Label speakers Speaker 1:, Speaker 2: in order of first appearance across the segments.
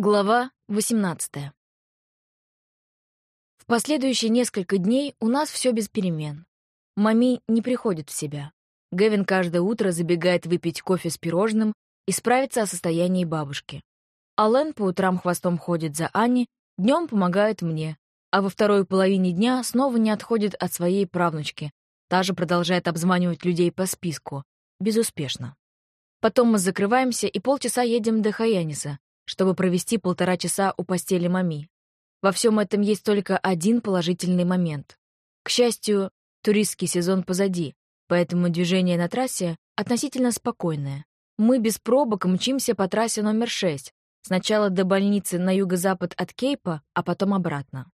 Speaker 1: Глава 18 В последующие несколько дней у нас все без перемен. Мами не приходит в себя. Гевин каждое утро забегает выпить кофе с пирожным и справиться о состоянии бабушки. Ален по утрам хвостом ходит за Анни, днем помогает мне, а во второй половине дня снова не отходит от своей правнучки. Та же продолжает обзванивать людей по списку. Безуспешно. Потом мы закрываемся и полчаса едем до Хаяниса, чтобы провести полтора часа у постели мами. Во всем этом есть только один положительный момент. К счастью, туристский сезон позади, поэтому движение на трассе относительно спокойное. Мы без пробок мчимся по трассе номер 6, сначала до больницы на юго-запад от Кейпа, а потом обратно.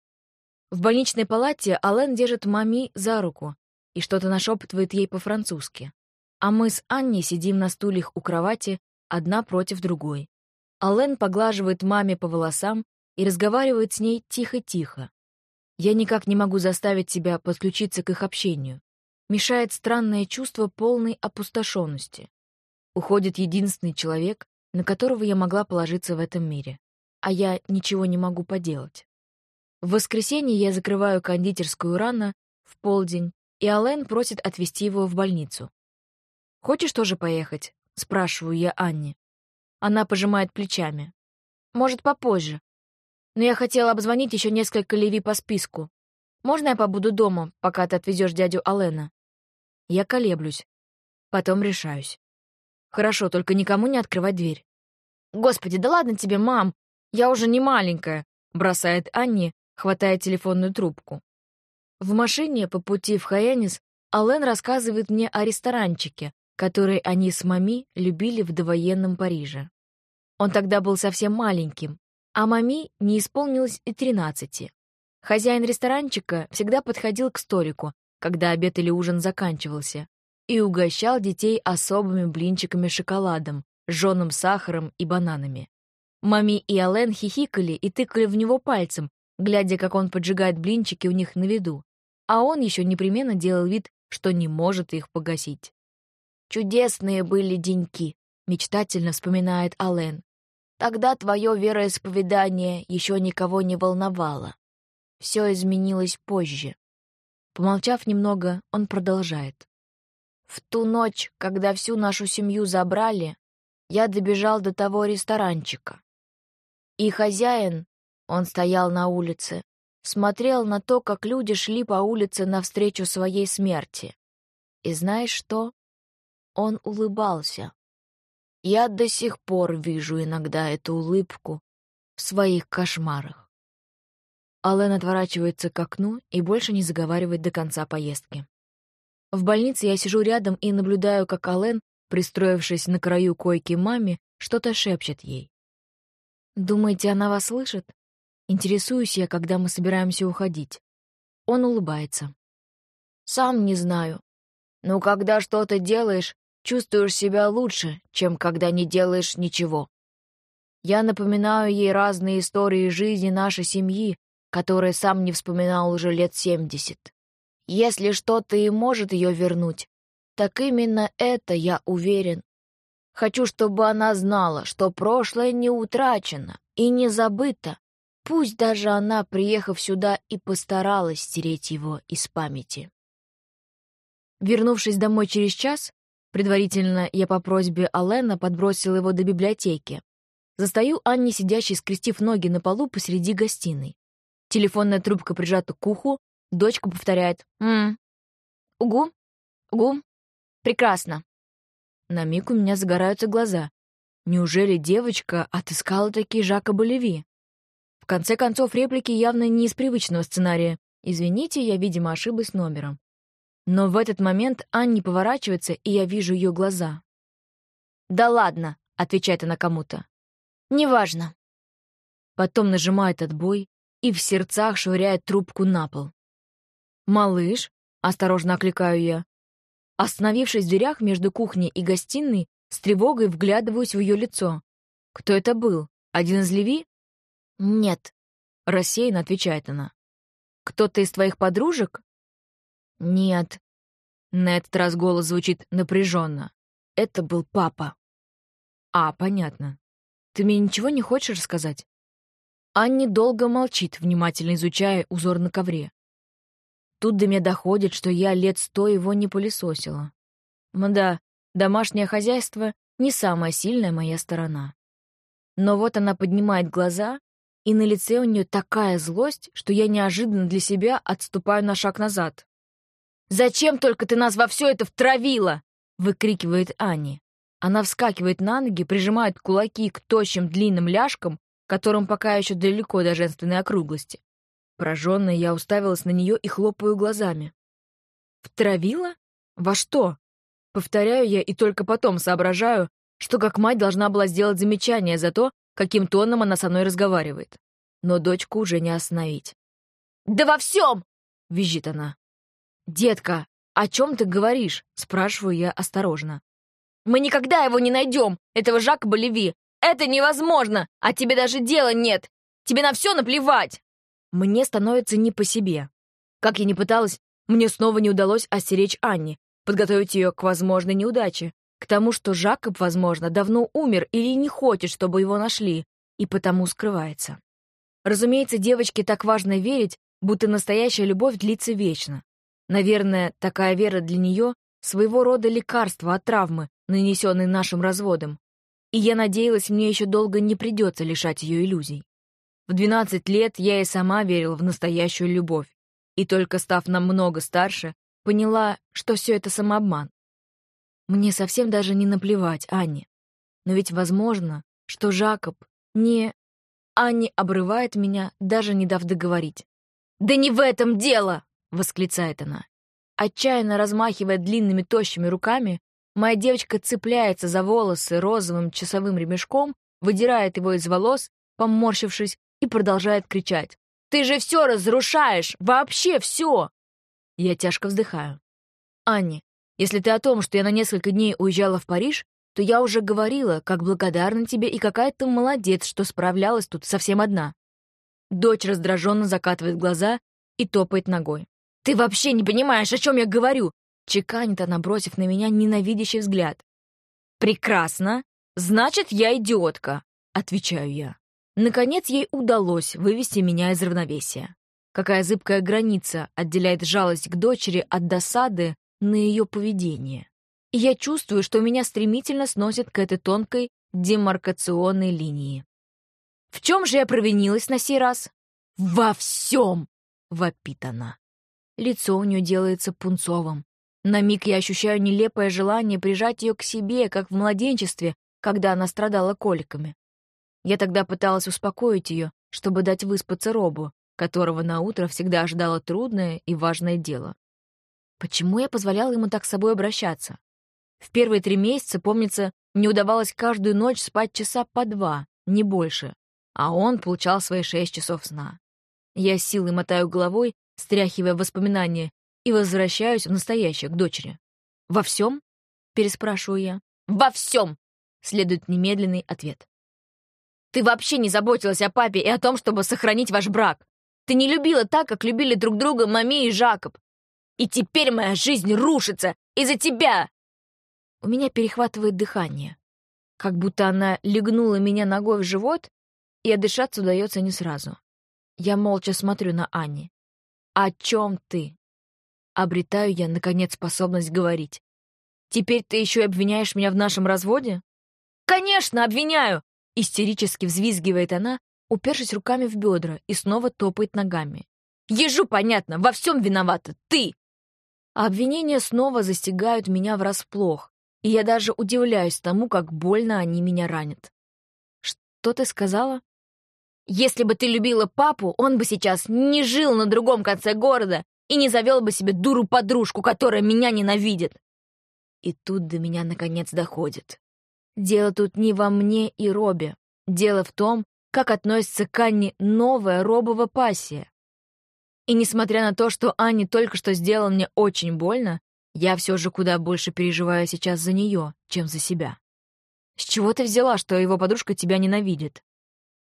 Speaker 1: В больничной палате Ален держит мами за руку и что-то нашепытывает ей по-французски. А мы с Анней сидим на стульях у кровати, одна против другой. Аллен поглаживает маме по волосам и разговаривает с ней тихо-тихо. Я никак не могу заставить себя подключиться к их общению. Мешает странное чувство полной опустошенности. Уходит единственный человек, на которого я могла положиться в этом мире. А я ничего не могу поделать. В воскресенье я закрываю кондитерскую рано, в полдень, и Ален просит отвезти его в больницу. «Хочешь тоже поехать?» — спрашиваю я Анне. Она пожимает плечами. Может, попозже. Но я хотела обзвонить еще несколько Леви по списку. Можно я побуду дома, пока ты отвезешь дядю Алена? Я колеблюсь. Потом решаюсь. Хорошо, только никому не открывать дверь. Господи, да ладно тебе, мам. Я уже не маленькая, бросает Анни, хватая телефонную трубку. В машине по пути в Хаянис Ален рассказывает мне о ресторанчике, который они с Мами любили в довоенном Париже. Он тогда был совсем маленьким, а Мами не исполнилось и тринадцати. Хозяин ресторанчика всегда подходил к столику, когда обед или ужин заканчивался, и угощал детей особыми блинчиками шоколадом, жженым сахаром и бананами. Мами и Ален хихикали и тыкали в него пальцем, глядя, как он поджигает блинчики у них на виду, а он еще непременно делал вид, что не может их погасить. Чудесные были деньки, мечтательно вспоминает Ален. Тогда твое вероисповедание еще никого не волновало. Все изменилось позже. Помолчав немного, он продолжает. В ту ночь, когда всю нашу семью забрали, я добежал до того ресторанчика. И хозяин, он стоял на улице, смотрел на то, как люди шли по улице навстречу своей смерти. И знаешь что? Он улыбался. Я до сих пор вижу иногда эту улыбку в своих кошмарах. Аллен отворачивается к окну и больше не заговаривает до конца поездки. В больнице я сижу рядом и наблюдаю, как Аллен, пристроившись на краю койки маме, что-то шепчет ей. «Думаете, она вас слышит?» Интересуюсь я, когда мы собираемся уходить. Он улыбается. «Сам не знаю. Но когда что-то делаешь, чувствуешь себя лучше, чем когда не делаешь ничего. Я напоминаю ей разные истории жизни нашей семьи, которые сам не вспоминал уже лет семьдесят. Если что-то и может ее вернуть, так именно это, я уверен. Хочу, чтобы она знала, что прошлое не утрачено и не забыто, пусть даже она, приехав сюда, и постаралась стереть его из памяти. Вернувшись домой через час, Предварительно я по просьбе Алена подбросил его до библиотеки. Застаю Анни, сидящей, скрестив ноги на полу посреди гостиной. Телефонная трубка прижата к уху, дочка повторяет «М, угу, угу, прекрасно». На миг у меня загораются глаза. Неужели девочка отыскала такие Жака Болеви? В конце концов, реплики явно не из привычного сценария. Извините, я, видимо, ошиблась номером. Но в этот момент Анни поворачивается, и я вижу ее глаза. «Да ладно», — отвечает она кому-то. «Неважно». Потом нажимает отбой и в сердцах швыряет трубку на пол. «Малыш», — осторожно окликаю я. Остановившись в дверях между кухней и гостиной, с тревогой вглядываюсь в ее лицо. «Кто это был? Один из Леви?» «Нет», — рассеянно отвечает она. «Кто-то из твоих подружек?» «Нет». На этот раз голос звучит напряженно. Это был папа. «А, понятно. Ты мне ничего не хочешь рассказать?» Анни долго молчит, внимательно изучая узор на ковре. Тут до меня доходит, что я лет сто его не пылесосила. Мда, домашнее хозяйство — не самая сильная моя сторона. Но вот она поднимает глаза, и на лице у нее такая злость, что я неожиданно для себя отступаю на шаг назад. «Зачем только ты нас во все это втравила?» — выкрикивает Ани. Она вскакивает на ноги, прижимает кулаки к тощим длинным ляжкам, которым пока еще далеко до женственной округлости. Пораженная, я уставилась на нее и хлопаю глазами. «Втравила? Во что?» Повторяю я и только потом соображаю, что как мать должна была сделать замечание за то, каким тоном она со мной разговаривает. Но дочку уже не остановить. «Да во всем!» — визжит она. «Детка, о чем ты говоришь?» — спрашиваю я осторожно. «Мы никогда его не найдем, этого Жака Болеви. Это невозможно, а тебе даже дела нет. Тебе на все наплевать!» Мне становится не по себе. Как я ни пыталась, мне снова не удалось остеречь Анни, подготовить ее к возможной неудаче, к тому, что Жакоб, возможно, давно умер или не хочет, чтобы его нашли, и потому скрывается. Разумеется, девочке так важно верить, будто настоящая любовь длится вечно. Наверное, такая вера для нее — своего рода лекарство от травмы, нанесенной нашим разводом. И я надеялась, мне еще долго не придется лишать ее иллюзий. В 12 лет я и сама верила в настоящую любовь, и только став намного старше, поняла, что все это самообман. Мне совсем даже не наплевать, Анне. Но ведь возможно, что Жакоб не... Анни обрывает меня, даже не дав договорить. «Да не в этом дело!» — восклицает она. Отчаянно размахивая длинными тощими руками, моя девочка цепляется за волосы розовым часовым ремешком, выдирает его из волос, поморщившись, и продолжает кричать. «Ты же все разрушаешь! Вообще все!» Я тяжко вздыхаю. «Анни, если ты о том, что я на несколько дней уезжала в Париж, то я уже говорила, как благодарна тебе и какая ты молодец, что справлялась тут совсем одна». Дочь раздраженно закатывает глаза и топает ногой. «Ты вообще не понимаешь, о чем я говорю!» Чеканит она, бросив на меня ненавидящий взгляд. «Прекрасно! Значит, я идиотка!» — отвечаю я. Наконец ей удалось вывести меня из равновесия. Какая зыбкая граница отделяет жалость к дочери от досады на ее поведение. И я чувствую, что меня стремительно сносит к этой тонкой демаркационной линии. В чем же я провинилась на сей раз? Во всем! Вопит она. Лицо у нее делается пунцовым. На миг я ощущаю нелепое желание прижать ее к себе, как в младенчестве, когда она страдала коликами. Я тогда пыталась успокоить ее, чтобы дать выспаться Робу, которого на утро всегда ждало трудное и важное дело. Почему я позволяла ему так с собой обращаться? В первые три месяца, помнится, мне удавалось каждую ночь спать часа по два, не больше, а он получал свои шесть часов сна. Я с силой мотаю головой, стряхивая воспоминания, и возвращаюсь в настоящее, к дочери. «Во всем?» — переспрашиваю я. «Во всем!» — следует немедленный ответ. Ты вообще не заботилась о папе и о том, чтобы сохранить ваш брак. Ты не любила так, как любили друг друга Мами и Жакоб. И теперь моя жизнь рушится из-за тебя!» У меня перехватывает дыхание. Как будто она легнула меня ногой в живот, и отдышаться удается не сразу. Я молча смотрю на Ани. «О чем ты?» Обретаю я, наконец, способность говорить. «Теперь ты еще и обвиняешь меня в нашем разводе?» «Конечно, обвиняю! Истерически взвизгивает она, упершись руками в бедра и снова топает ногами. «Ежу, понятно, во всем виновата ты!» Обвинения снова застигают меня врасплох, и я даже удивляюсь тому, как больно они меня ранят. «Что ты сказала?» «Если бы ты любила папу, он бы сейчас не жил на другом конце города и не завел бы себе дуру-подружку, которая меня ненавидит!» И тут до меня наконец доходит. Дело тут не во мне и Робе. Дело в том, как относится к Анне новая робова пассия. И несмотря на то, что Анне только что сделала мне очень больно, я все же куда больше переживаю сейчас за нее, чем за себя. С чего ты взяла, что его подружка тебя ненавидит?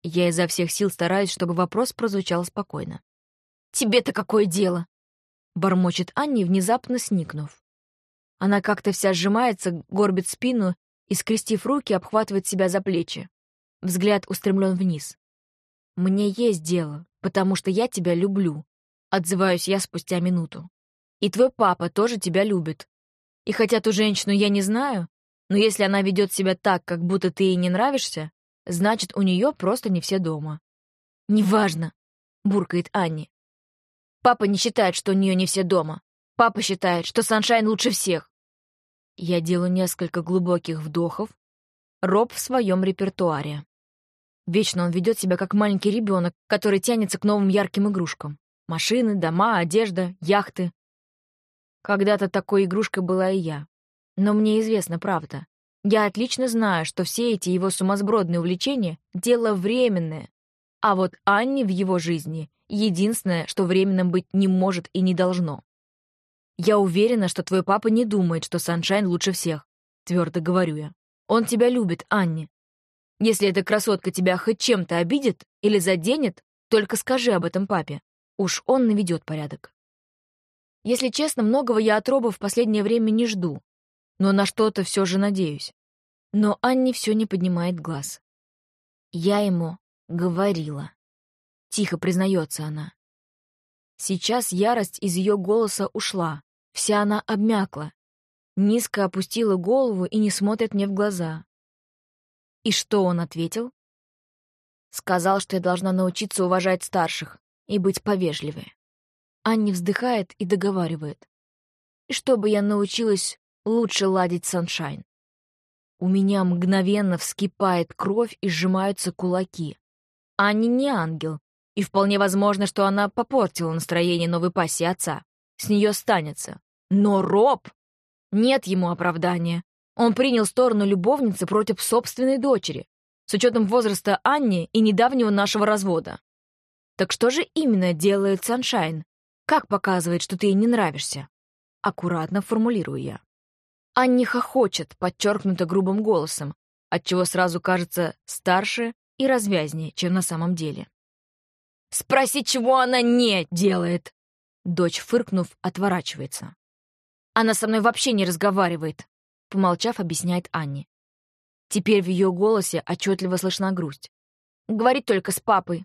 Speaker 1: Я изо всех сил стараюсь, чтобы вопрос прозвучал спокойно. «Тебе-то какое дело?» — бормочет Анни, внезапно сникнув. Она как-то вся сжимается, горбит спину и, скрестив руки, обхватывает себя за плечи. взгляд устремлен вниз. «Мне есть дело, потому что я тебя люблю», — отзываюсь я спустя минуту. «И твой папа тоже тебя любит. И хотя ту женщину я не знаю, но если она ведет себя так, как будто ты ей не нравишься, значит, у нее просто не все дома». «Неважно», — буркает Анни. «Папа не считает, что у нее не все дома. Папа считает, что Саншайн лучше всех». Я делаю несколько глубоких вдохов. Роб в своем репертуаре. Вечно он ведет себя как маленький ребенок, который тянется к новым ярким игрушкам. Машины, дома, одежда, яхты. Когда-то такой игрушкой была и я. Но мне известна правда. Я отлично знаю, что все эти его сумасбродные увлечения — дело временное. А вот Анне в его жизни — единственное, что временным быть не может и не должно. «Я уверена, что твой папа не думает, что Саншайн лучше всех», — твердо говорю я. «Он тебя любит, Анне. Если эта красотка тебя хоть чем-то обидит или заденет, только скажи об этом папе. Уж он наведет порядок. Если честно, многого я от Роба в последнее время не жду, но на что-то все же надеюсь. Но Анне все не поднимает глаз. Я ему говорила. Тихо признается она. Сейчас ярость из ее голоса ушла, вся она обмякла, низко опустила голову и не смотрит мне в глаза. И что он ответил? Сказал, что я должна научиться уважать старших и быть повежливее. Анни вздыхает и договаривает. И чтобы я научилась лучше ладить саншайн. У меня мгновенно вскипает кровь и сжимаются кулаки. Анни не ангел, и вполне возможно, что она попортила настроение новой пассии отца. С нее станется. Но Роб... Нет ему оправдания. Он принял сторону любовницы против собственной дочери, с учетом возраста Анни и недавнего нашего развода. Так что же именно делает Саншайн? Как показывает, что ты ей не нравишься? Аккуратно формулирую я. Анни хохочет, подчеркнуто грубым голосом, отчего сразу кажется старше и развязнее, чем на самом деле. «Спроси, чего она не делает!» Дочь, фыркнув, отворачивается. «Она со мной вообще не разговаривает. Помолчав, объясняет Анне. Теперь в ее голосе отчетливо слышна грусть. Говорит только с папой.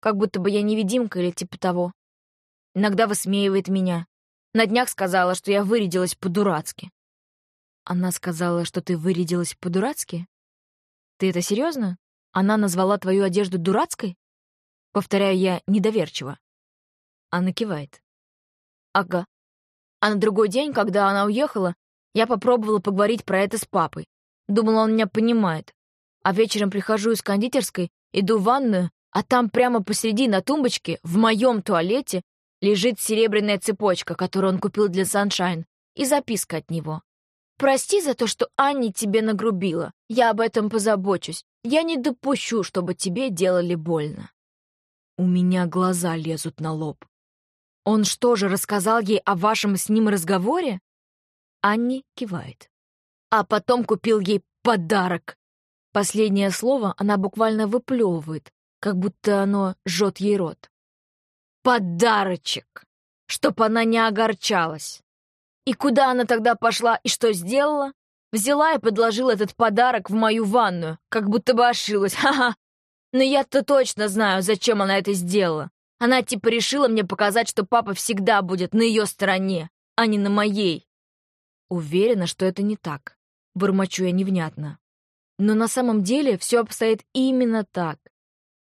Speaker 1: Как будто бы я невидимка или типа того. Иногда высмеивает меня. На днях сказала, что я вырядилась по-дурацки. Она сказала, что ты вырядилась по-дурацки? Ты это серьезно? Она назвала твою одежду дурацкой? Повторяю я недоверчиво. Анна кивает. Ага. А на другой день, когда она уехала, я попробовала поговорить про это с папой. Думала, он меня понимает. А вечером прихожу из кондитерской, иду в ванную, а там прямо посреди на тумбочке, в моем туалете, лежит серебряная цепочка, которую он купил для Саншайн, и записка от него. «Прости за то, что Анни тебе нагрубила. Я об этом позабочусь. Я не допущу, чтобы тебе делали больно». У меня глаза лезут на лоб. Он что же, рассказал ей о вашем с ним разговоре? Анни кивает. А потом купил ей подарок. Последнее слово она буквально выплевывает, как будто оно жжет ей рот. Подарочек! Чтоб она не огорчалась. И куда она тогда пошла и что сделала? Взяла и подложила этот подарок в мою ванную, как будто бы ошилась. Ха-ха. Но я-то точно знаю, зачем она это сделала. Она типа решила мне показать, что папа всегда будет на ее стороне, а не на моей. Уверена, что это не так. Бормочу я невнятно. Но на самом деле все обстоит именно так.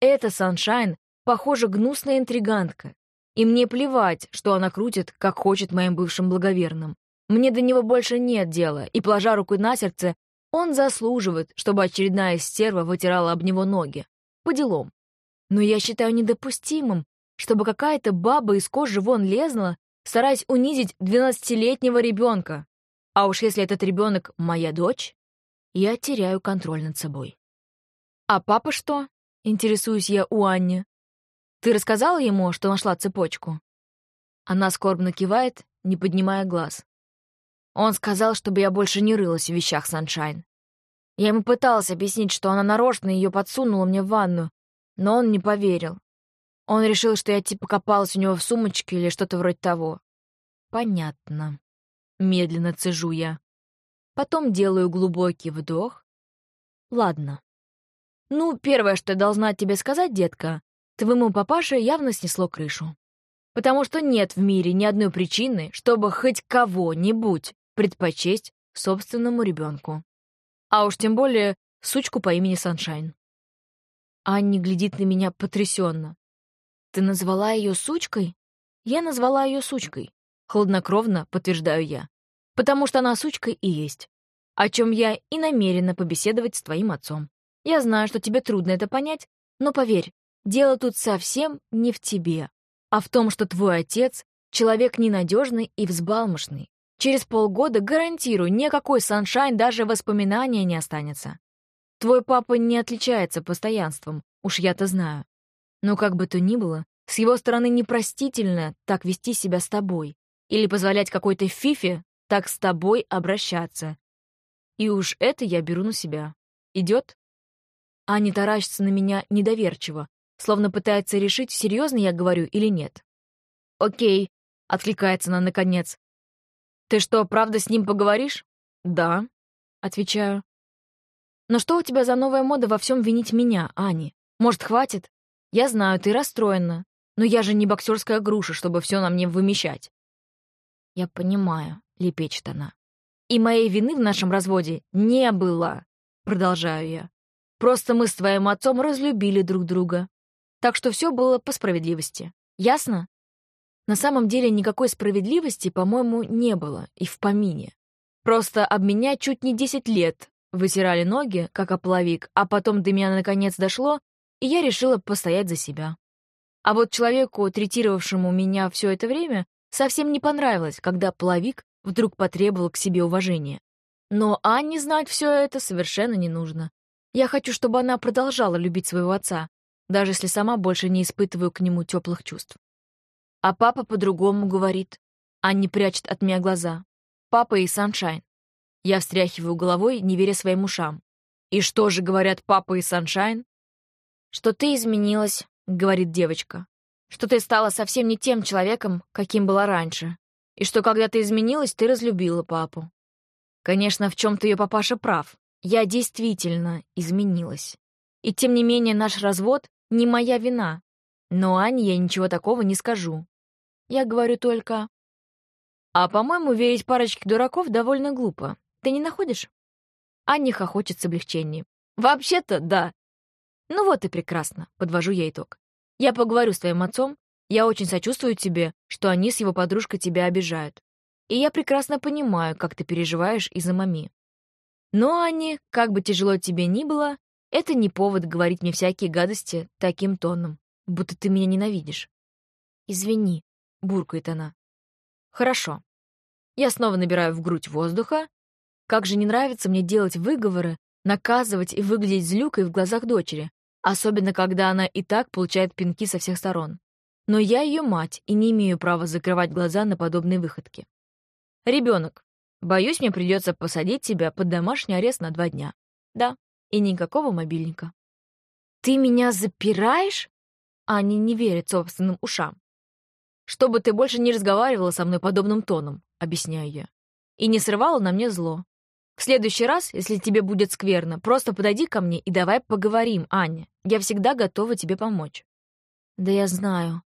Speaker 1: Эта Саншайн, похоже, гнусная интригантка. И мне плевать, что она крутит, как хочет моим бывшим благоверным. Мне до него больше нет дела, и, положа руку на сердце, он заслуживает, чтобы очередная стерва вытирала об него ноги. По делам. Но я считаю недопустимым, чтобы какая-то баба из кожи вон лезла, стараясь унизить двенадцатилетнего ребенка, а уж если этот ребенок моя дочь, я теряю контроль над собой. «А папа что?» — интересуюсь я у Анни. «Ты рассказала ему, что нашла цепочку?» Она скорбно кивает, не поднимая глаз. Он сказал, чтобы я больше не рылась в вещах Саншайн. Я ему пыталась объяснить, что она нарочно ее подсунула мне в ванну, но он не поверил. Он решил, что я типа копалась у него в сумочке или что-то вроде того. Понятно. Медленно цежу я. Потом делаю глубокий вдох. Ладно. Ну, первое, что я должна тебе сказать, детка, твоему папаше явно снесло крышу. Потому что нет в мире ни одной причины, чтобы хоть кого-нибудь предпочесть собственному ребенку. А уж тем более сучку по имени Саншайн. Анни глядит на меня потрясенно. «Ты назвала ее сучкой?» «Я назвала ее сучкой», — хладнокровно подтверждаю я. «Потому что она сучка и есть. О чем я и намерена побеседовать с твоим отцом. Я знаю, что тебе трудно это понять, но поверь, дело тут совсем не в тебе, а в том, что твой отец — человек ненадежный и взбалмошный. Через полгода, гарантирую, никакой саншайн даже воспоминания не останется. Твой папа не отличается постоянством, уж я-то знаю. Но как бы то ни было, с его стороны непростительно так вести себя с тобой или позволять какой-то фифе так с тобой обращаться. И уж это я беру на себя. Идет? Аня таращится на меня недоверчиво, словно пытается решить, серьезно я говорю или нет. «Окей», — откликается она наконец. «Ты что, правда с ним поговоришь?» «Да», — отвечаю. «Но что у тебя за новая мода во всем винить меня, Ани? Может, хватит? Я знаю, ты расстроена, но я же не боксерская груша, чтобы все на мне вымещать». «Я понимаю», — лепечет она. «И моей вины в нашем разводе не было», — продолжаю я. «Просто мы с твоим отцом разлюбили друг друга. Так что все было по справедливости. Ясно? На самом деле никакой справедливости, по-моему, не было и в помине. Просто об меня чуть не 10 лет вытирали ноги, как ополовик, а потом до меня наконец дошло, и я решила постоять за себя. А вот человеку, третировавшему меня все это время, совсем не понравилось, когда половик вдруг потребовал к себе уважения. Но Анне знать все это совершенно не нужно. Я хочу, чтобы она продолжала любить своего отца, даже если сама больше не испытываю к нему теплых чувств. А папа по-другому говорит. Анни прячет от меня глаза. Папа и Саншайн. Я встряхиваю головой, не веря своим ушам. «И что же говорят папа и Саншайн?» «Что ты изменилась», — говорит девочка. «Что ты стала совсем не тем человеком, каким была раньше. И что, когда ты изменилась, ты разлюбила папу». Конечно, в чем-то ее папаша прав. Я действительно изменилась. И тем не менее наш развод не моя вина. Но Ане я ничего такого не скажу. Я говорю только... А, по-моему, верить парочке дураков довольно глупо. Ты не находишь? Аня хохочет с облегчением. Вообще-то, да. Ну вот и прекрасно, подвожу я итог. Я поговорю с твоим отцом. Я очень сочувствую тебе, что они с его подружкой тебя обижают. И я прекрасно понимаю, как ты переживаешь из-за мами. Но, Анни, как бы тяжело тебе ни было, это не повод говорить мне всякие гадости таким тоном, будто ты меня ненавидишь. «Извини», — буркает она. «Хорошо». Я снова набираю в грудь воздуха. Как же не нравится мне делать выговоры, наказывать и выглядеть злюкой в глазах дочери, особенно когда она и так получает пинки со всех сторон. Но я ее мать и не имею права закрывать глаза на подобные выходки. Ребенок, боюсь, мне придется посадить тебя под домашний арест на два дня. Да, и никакого мобильника. «Ты меня запираешь?» Аня не верит собственным ушам. «Чтобы ты больше не разговаривала со мной подобным тоном», — объясняю я. «И не срывала на мне зло. В следующий раз, если тебе будет скверно, просто подойди ко мне и давай поговорим, Аня. Я всегда готова тебе помочь». «Да я знаю».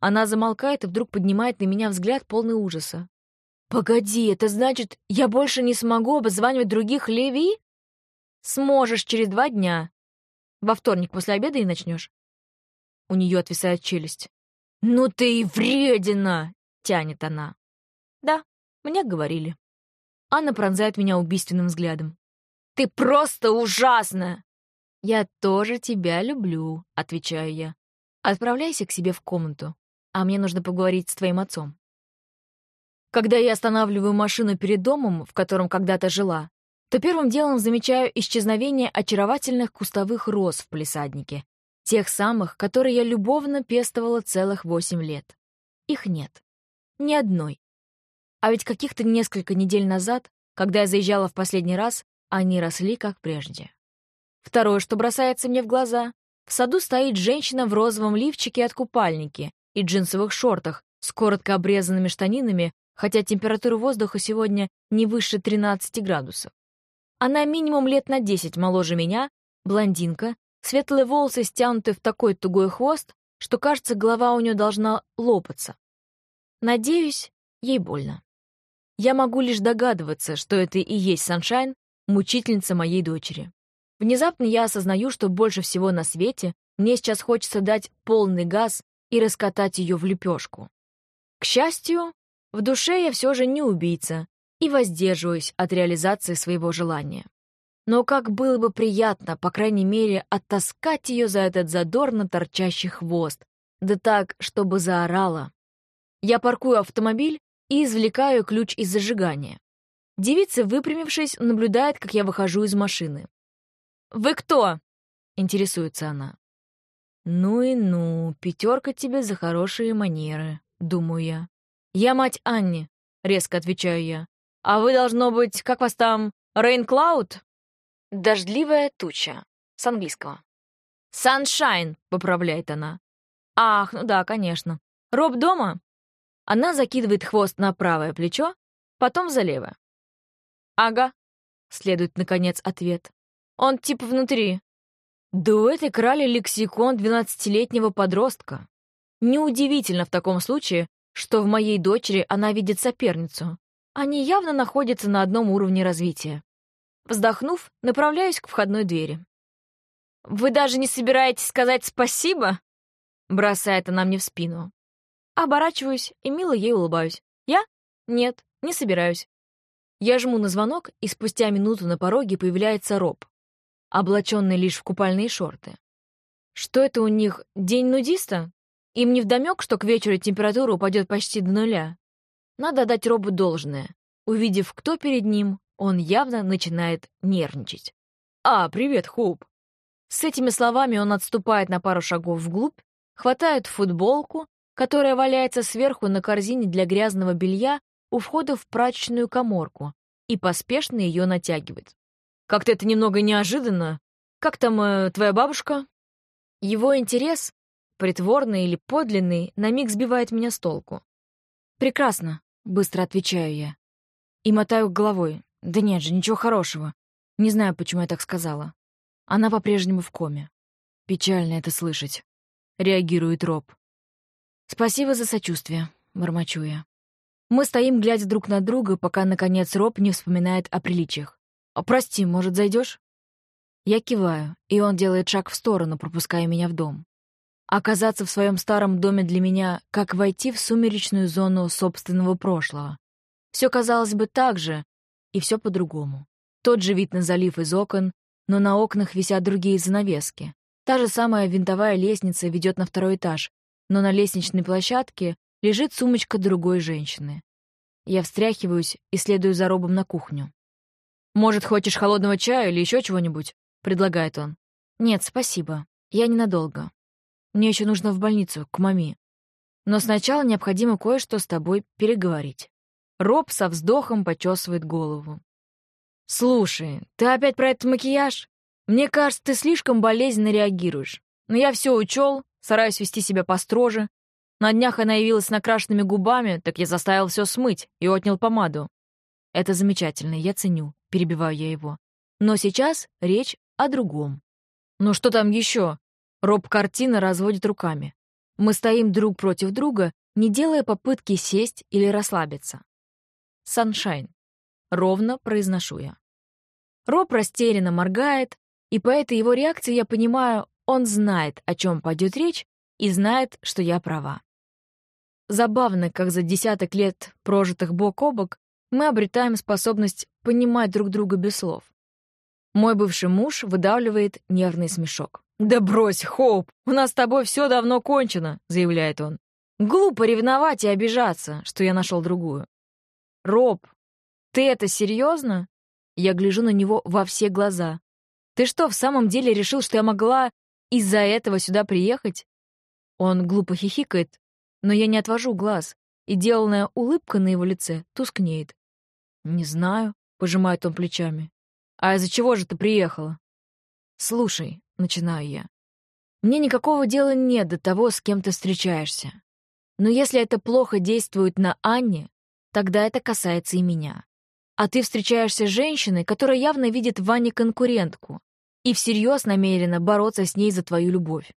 Speaker 1: Она замолкает и вдруг поднимает на меня взгляд полный ужаса. «Погоди, это значит, я больше не смогу обзванивать других Леви?» Сможешь через два дня. Во вторник после обеда и начнешь. У нее отвисает челюсть. «Ну ты и вредина!» — тянет она. «Да, мне говорили». Анна пронзает меня убийственным взглядом. «Ты просто ужасна!» «Я тоже тебя люблю», — отвечаю я. «Отправляйся к себе в комнату, а мне нужно поговорить с твоим отцом». Когда я останавливаю машину перед домом, в котором когда-то жила, то первым делом замечаю исчезновение очаровательных кустовых роз в палисаднике, тех самых, которые я любовно пестовала целых восемь лет. Их нет. Ни одной. А ведь каких-то несколько недель назад, когда я заезжала в последний раз, они росли как прежде. Второе, что бросается мне в глаза, в саду стоит женщина в розовом лифчике от купальники и джинсовых шортах с коротко обрезанными штанинами, хотя температура воздуха сегодня не выше 13 градусов. Она минимум лет на десять моложе меня, блондинка, светлые волосы стянуты в такой тугой хвост, что, кажется, голова у нее должна лопаться. Надеюсь, ей больно. Я могу лишь догадываться, что это и есть Саншайн, мучительница моей дочери. Внезапно я осознаю, что больше всего на свете мне сейчас хочется дать полный газ и раскатать ее в лепешку. К счастью, в душе я все же не убийца и воздерживаюсь от реализации своего желания. Но как было бы приятно, по крайней мере, оттаскать ее за этот задорно торчащий хвост, да так, чтобы заорала. Я паркую автомобиль и извлекаю ключ из зажигания. Девица, выпрямившись, наблюдает, как я выхожу из машины. «Вы кто?» — интересуется она. «Ну и ну, пятерка тебе за хорошие манеры», — думаю я. «Я мать Анни», — резко отвечаю я. «А вы, должно быть, как вас там, Рейн Клауд?» «Дождливая туча», с английского. «Саншайн», — поправляет она. «Ах, ну да, конечно. Роб дома?» Она закидывает хвост на правое плечо, потом за левое. «Ага», — следует, наконец, ответ. «Он типа внутри». Да у этой крали лексикон двенадцатилетнего подростка. Неудивительно в таком случае, что в моей дочери она видит соперницу. Они явно находятся на одном уровне развития. Вздохнув, направляюсь к входной двери. «Вы даже не собираетесь сказать спасибо?» Бросает она мне в спину. Оборачиваюсь и мило ей улыбаюсь. «Я? Нет, не собираюсь». Я жму на звонок, и спустя минуту на пороге появляется Роб, облаченный лишь в купальные шорты. Что это у них, день нудиста? Им не вдомек, что к вечеру температура упадет почти до нуля. Надо дать Робу должное. Увидев, кто перед ним, он явно начинает нервничать. «А, привет, Хоуп!» С этими словами он отступает на пару шагов вглубь, хватает футболку, которая валяется сверху на корзине для грязного белья у входа в прачечную коморку, и поспешно ее натягивает. «Как-то это немного неожиданно. Как там э, твоя бабушка?» Его интерес притворный или подлинный, на миг сбивает меня с толку. «Прекрасно», — быстро отвечаю я. И мотаю головой. Да нет же, ничего хорошего. Не знаю, почему я так сказала. Она по-прежнему в коме. Печально это слышать. Реагирует Роб. «Спасибо за сочувствие», — бормочу я. Мы стоим, глядя друг на друга, пока, наконец, Роб не вспоминает о приличиях. «А прости, может, зайдешь? Я киваю, и он делает шаг в сторону, пропуская меня в дом. Оказаться в своем старом доме для меня, как войти в сумеречную зону собственного прошлого. Все казалось бы так же, и все по-другому. Тот же вид на залив из окон, но на окнах висят другие занавески. Та же самая винтовая лестница ведет на второй этаж, но на лестничной площадке лежит сумочка другой женщины. Я встряхиваюсь и следую за Робом на кухню. «Может, хочешь холодного чая или еще чего-нибудь?» — предлагает он. «Нет, спасибо. Я ненадолго. Мне еще нужно в больницу, к маме. Но сначала необходимо кое-что с тобой переговорить». Роб со вздохом почесывает голову. «Слушай, ты опять про этот макияж? Мне кажется, ты слишком болезненно реагируешь. Но я все учел, стараюсь вести себя построже. На днях она явилась с накрашенными губами, так я заставил все смыть и отнял помаду. Это замечательно, я ценю, перебиваю я его. Но сейчас речь о другом. Ну что там еще? Роб картина разводит руками. Мы стоим друг против друга, не делая попытки сесть или расслабиться. Саншайн. Ровно произношу я. Роб растерянно моргает, и по этой его реакции я понимаю, он знает, о чем пойдет речь, и знает, что я права. Забавно, как за десяток лет, прожитых бок о бок, мы обретаем способность понимать друг друга без слов. Мой бывший муж выдавливает нервный смешок. «Да брось, Хоуп, у нас с тобой все давно кончено», — заявляет он. «Глупо ревновать и обижаться, что я нашел другую». «Роб, ты это серьезно?» Я гляжу на него во все глаза. «Ты что, в самом деле решил, что я могла из-за этого сюда приехать?» Он глупо хихикает, но я не отвожу глаз, и деланная улыбка на его лице тускнеет. «Не знаю», — пожимает он плечами. «А из-за чего же ты приехала?» «Слушай», — начинаю я. «Мне никакого дела нет до того, с кем ты встречаешься. Но если это плохо действует на Анне, тогда это касается и меня. А ты встречаешься с женщиной, которая явно видит в Анне конкурентку. и всерьез намерена бороться с ней за твою любовь.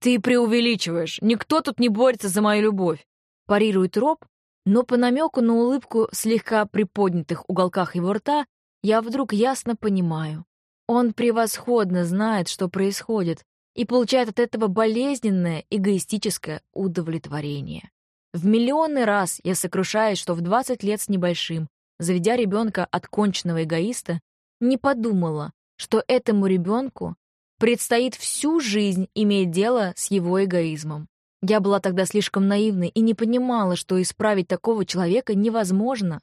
Speaker 1: «Ты преувеличиваешь. Никто тут не борется за мою любовь», — парирует Роб, но по намеку на улыбку слегка приподнятых уголках его рта я вдруг ясно понимаю. Он превосходно знает, что происходит, и получает от этого болезненное эгоистическое удовлетворение. В миллионы раз я сокрушаюсь, что в 20 лет с небольшим, заведя ребенка от конченного эгоиста, не подумала, что этому ребенку предстоит всю жизнь иметь дело с его эгоизмом. Я была тогда слишком наивной и не понимала, что исправить такого человека невозможно.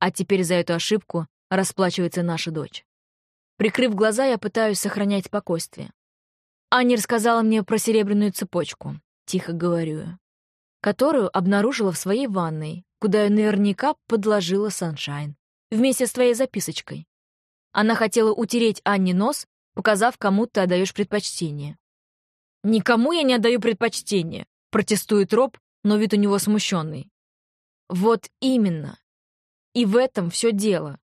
Speaker 1: А теперь за эту ошибку расплачивается наша дочь. Прикрыв глаза, я пытаюсь сохранять спокойствие. Аня рассказала мне про серебряную цепочку, тихо говорю я, которую обнаружила в своей ванной, куда я наверняка подложила Саншайн, вместе с твоей записочкой. Она хотела утереть Анне нос, показав, кому ты отдаешь предпочтение. «Никому я не отдаю предпочтение», — протестует Роб, но вид у него смущенный. «Вот именно. И в этом все дело.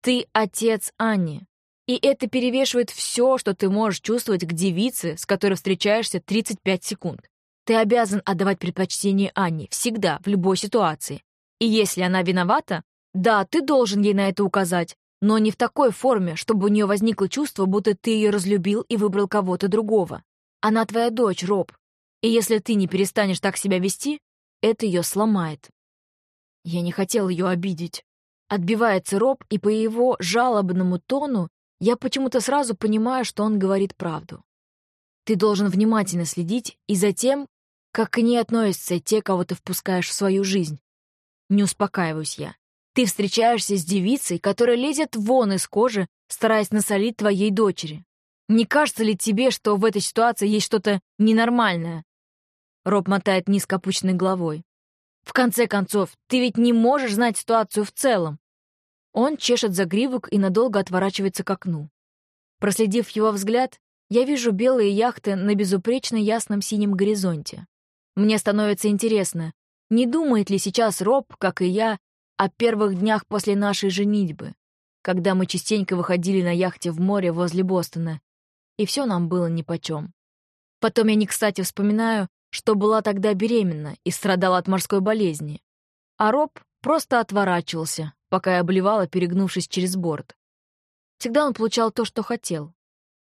Speaker 1: Ты отец Анни. И это перевешивает все, что ты можешь чувствовать к девице, с которой встречаешься 35 секунд. Ты обязан отдавать предпочтение Анне всегда, в любой ситуации. И если она виновата, да, ты должен ей на это указать, но не в такой форме, чтобы у нее возникло чувство, будто ты ее разлюбил и выбрал кого-то другого. Она твоя дочь, Роб. И если ты не перестанешь так себя вести, это ее сломает. Я не хотел ее обидеть. Отбивается Роб, и по его жалобному тону я почему-то сразу понимаю, что он говорит правду. Ты должен внимательно следить и за тем, как к ней относятся те, кого ты впускаешь в свою жизнь. Не успокаиваюсь я. Ты встречаешься с девицей, которая лезет вон из кожи, стараясь насолить твоей дочери. Не кажется ли тебе, что в этой ситуации есть что-то ненормальное? Роб мотает низко опущенной головой. В конце концов, ты ведь не можешь знать ситуацию в целом. Он чешет загривок и надолго отворачивается к окну. Проследив его взгляд, я вижу белые яхты на безупречно ясном синем горизонте. Мне становится интересно, не думает ли сейчас Роб, как и я, о первых днях после нашей женитьбы, когда мы частенько выходили на яхте в море возле Бостона, и все нам было нипочем. Потом я не кстати вспоминаю, что была тогда беременна и страдала от морской болезни. А Роб просто отворачивался, пока я обливала, перегнувшись через борт. Всегда он получал то, что хотел.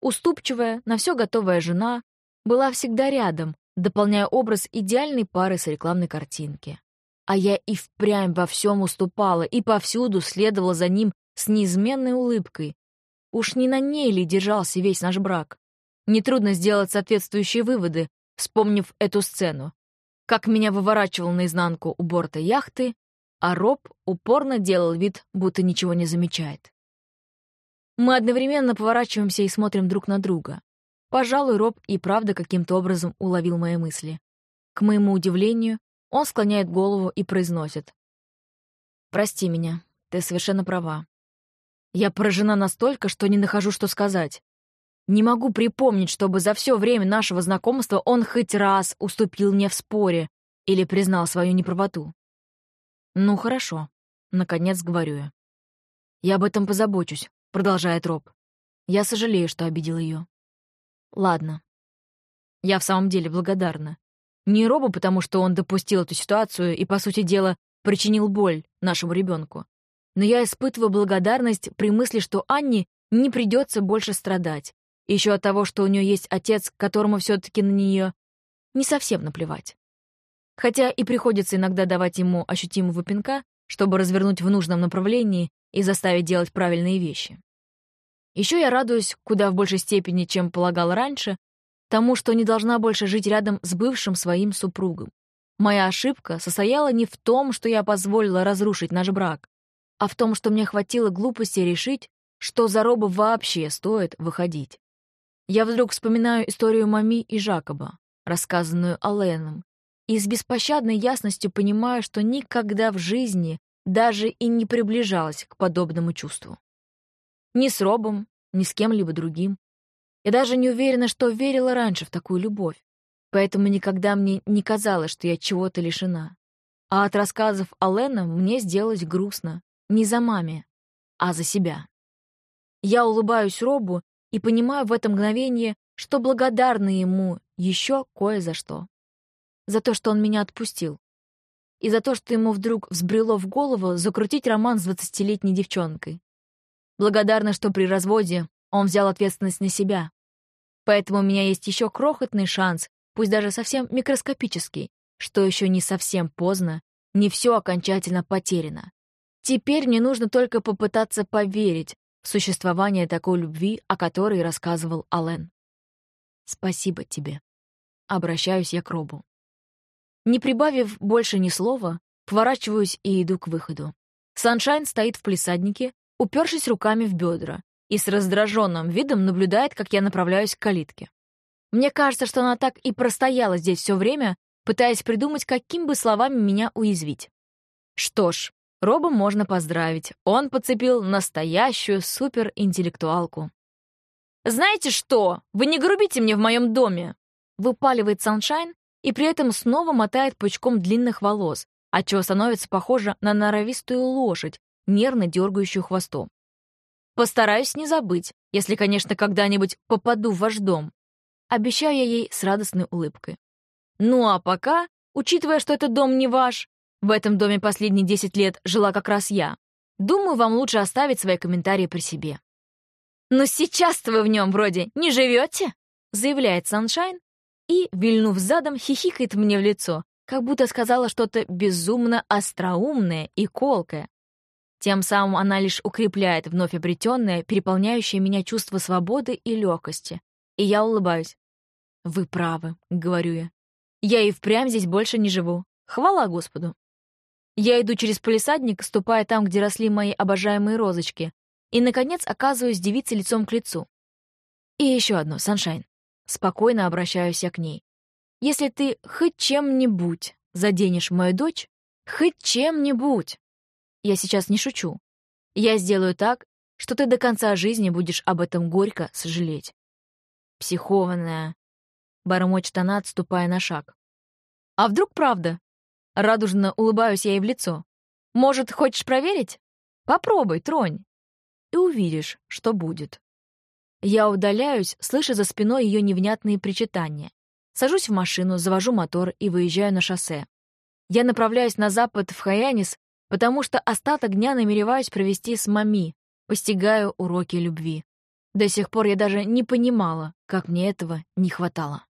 Speaker 1: Уступчивая, на все готовая жена была всегда рядом, дополняя образ идеальной пары с рекламной картинки. А я и впрямь во всем уступала и повсюду следовала за ним с неизменной улыбкой. Уж не на ней ли держался весь наш брак? Нетрудно сделать соответствующие выводы, вспомнив эту сцену. Как меня выворачивал наизнанку у борта яхты, а Роб упорно делал вид, будто ничего не замечает. Мы одновременно поворачиваемся и смотрим друг на друга. Пожалуй, Роб и правда каким-то образом уловил мои мысли. К моему удивлению, он склоняет голову и произносит. «Прости меня, ты совершенно права. Я поражена настолько, что не нахожу, что сказать. Не могу припомнить, чтобы за все время нашего знакомства он хоть раз уступил мне в споре или признал свою неправоту. «Ну, хорошо», — наконец говорю я. «Я об этом позабочусь», — продолжает Роб. «Я сожалею, что обидел ее». «Ладно. Я в самом деле благодарна. Не Робу, потому что он допустил эту ситуацию и, по сути дела, причинил боль нашему ребенку. Но я испытываю благодарность при мысли, что Анне не придется больше страдать. Еще от того, что у нее есть отец, которому все-таки на нее не совсем наплевать хотя и приходится иногда давать ему ощутимого пинка, чтобы развернуть в нужном направлении и заставить делать правильные вещи. Еще я радуюсь куда в большей степени, чем полагал раньше, тому, что не должна больше жить рядом с бывшим своим супругом. Моя ошибка состояла не в том, что я позволила разрушить наш брак, а в том, что мне хватило глупости решить, что за Роба вообще стоит выходить. Я вдруг вспоминаю историю Мами и Жакоба, рассказанную Аленом, и с беспощадной ясностью понимаю, что никогда в жизни даже и не приближалась к подобному чувству. Ни с Робом, ни с кем-либо другим. Я даже не уверена, что верила раньше в такую любовь, поэтому никогда мне не казалось, что я чего-то лишена. А от рассказов Алена мне сделалось грустно. Не за маме, а за себя. Я улыбаюсь Робу и понимаю в это мгновение, что благодарна ему еще кое за что. За то, что он меня отпустил. И за то, что ему вдруг взбрело в голову закрутить роман с двадцатилетней девчонкой. Благодарна, что при разводе он взял ответственность на себя. Поэтому у меня есть еще крохотный шанс, пусть даже совсем микроскопический, что еще не совсем поздно, не все окончательно потеряно. Теперь мне нужно только попытаться поверить в существование такой любви, о которой рассказывал Ален. Спасибо тебе. Обращаюсь я к Робу. Не прибавив больше ни слова, поворачиваюсь и иду к выходу. Саншайн стоит в палисаднике, упершись руками в бедра, и с раздраженным видом наблюдает, как я направляюсь к калитке. Мне кажется, что она так и простояла здесь все время, пытаясь придумать, каким бы словами меня уязвить. Что ж, Роба можно поздравить. Он подцепил настоящую суперинтеллектуалку. «Знаете что? Вы не грубите мне в моем доме!» Выпаливает Саншайн и при этом снова мотает пучком длинных волос, отчего становится похоже на норовистую лошадь, нервно дергающую хвостом. Постараюсь не забыть, если, конечно, когда-нибудь попаду в ваш дом. Обещаю я ей с радостной улыбкой. Ну а пока, учитывая, что этот дом не ваш, в этом доме последние 10 лет жила как раз я, думаю, вам лучше оставить свои комментарии при себе. «Но сейчас-то вы в нем вроде не живете?» заявляет Саншайн и, вильнув задом, хихикает мне в лицо, как будто сказала что-то безумно остроумное и колкое, тем самым она лишь укрепляет вновь обретенное, переполняющее меня чувство свободы и легкости. И я улыбаюсь. «Вы правы», — говорю я. «Я и впрямь здесь больше не живу. Хвала Господу». Я иду через полисадник, ступая там, где росли мои обожаемые розочки, и, наконец, оказываюсь девицей лицом к лицу. И еще одно, Саншайн. Спокойно обращаюсь я к ней. Если ты хоть чем-нибудь заденешь мою дочь, хоть чем-нибудь, я сейчас не шучу. Я сделаю так, что ты до конца жизни будешь об этом горько сожалеть. Психованная. Бормочет она, отступая на шаг. А вдруг правда? Радужно улыбаюсь я ей в лицо. Может, хочешь проверить? Попробуй, тронь. И увидишь, что будет. Я удаляюсь, слыша за спиной ее невнятные причитания. Сажусь в машину, завожу мотор и выезжаю на шоссе. Я направляюсь на запад в Хаянис, потому что остаток дня намереваюсь провести с Мами, постигаю уроки любви. До сих пор я даже не понимала, как мне этого не хватало.